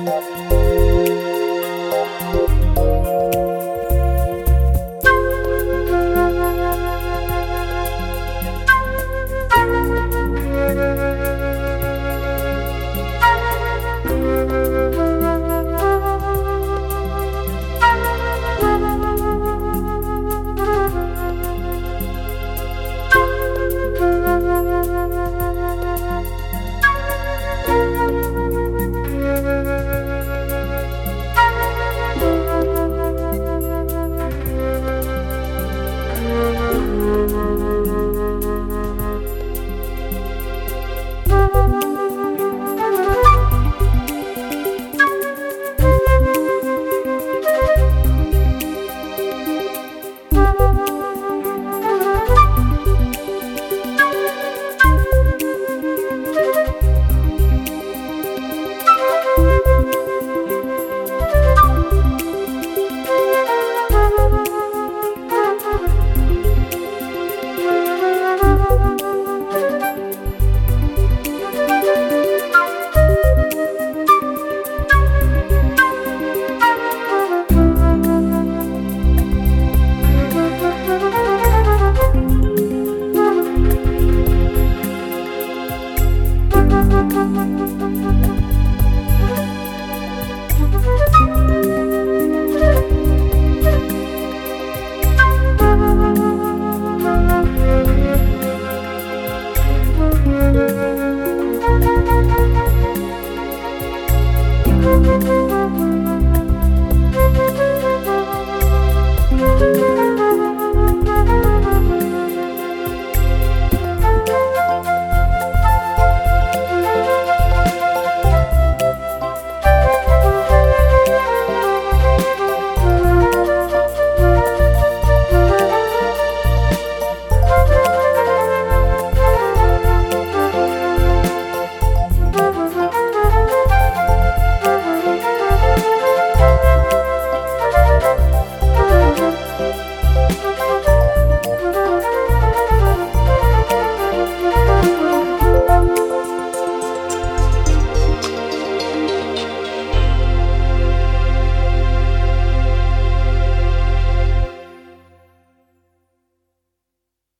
Música